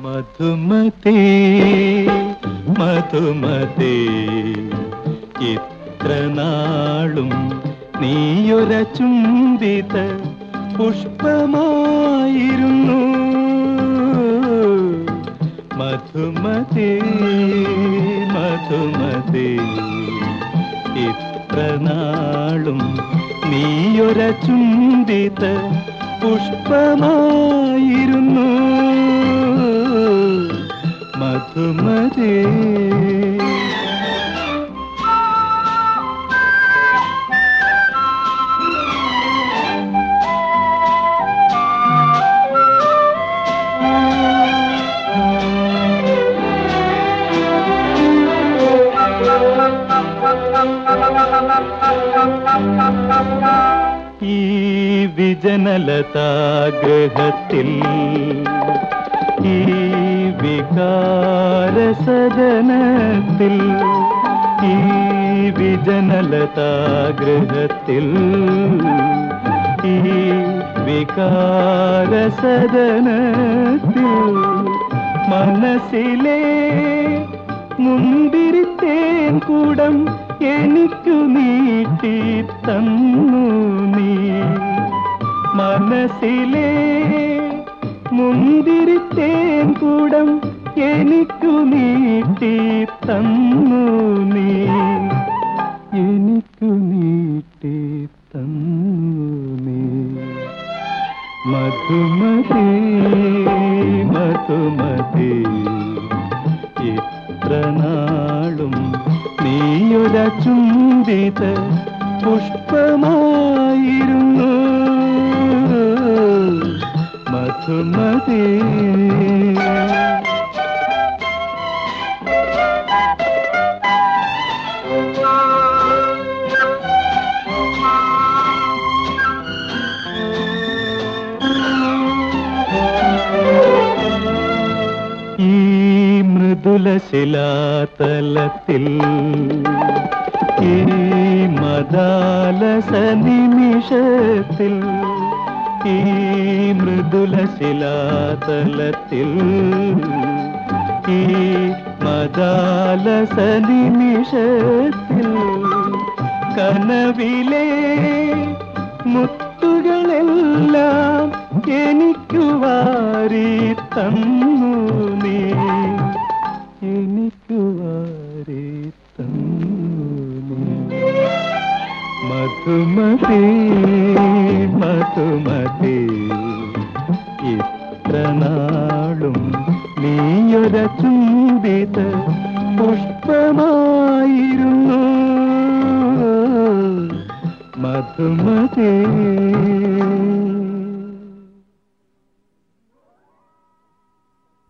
മധുമതേ മധുമതേ ഇത്ര നാളും നീയൊര ചുംബിത പുഷ്പമായിരുന്നു. മധുമതേ മധുമതേ ഇത്ര നാളും നീയൊര ചുംബിത പുഷ്പമായിരുന്നു. മധുമതേ ഈ വിജനലതാഗ്രഹത്തിൽ ഈ വികാരസജനത്തിൽ ഈ വിജനലതാഗ്രഹത്തിൽ ഈ വികാരസദനത്തിൽ മനസ്സിലെ മുന്തിരിത്തേൻ കൂടം എനിക്കു നീട്ടി തന്നു നീ. മനസ്സിലെ മുന്തിരിത്തേൻ കൂടം എനിക്കു നീട്ടി തന്നു നീ. എനിക്കു നീട്ടി തന്നു നീ. മധുമതി മധുമതി ഇത്ര നാളും നീയൊര ചുംബിത പുഷ്പമായിരുന്നു. മധുമതി ഈ മൃദുല ശിലാതലത്തിൽ ഈ മദാലസ നിമിഷത്തിൽ ഈ മൃദുല ശിലാതലത്തിൽ ഈ മദാലസ നിമിഷത്തിൽ കനവിലെ മുത്തുകളെല്ലാം എനിക്കു വാരി തന്നു നീ. മധുമതി മധുമതി ഇത്ര നാളും നീയൊര ചൂടിത പുഷ്പമായിരുന്നു. മധുമതി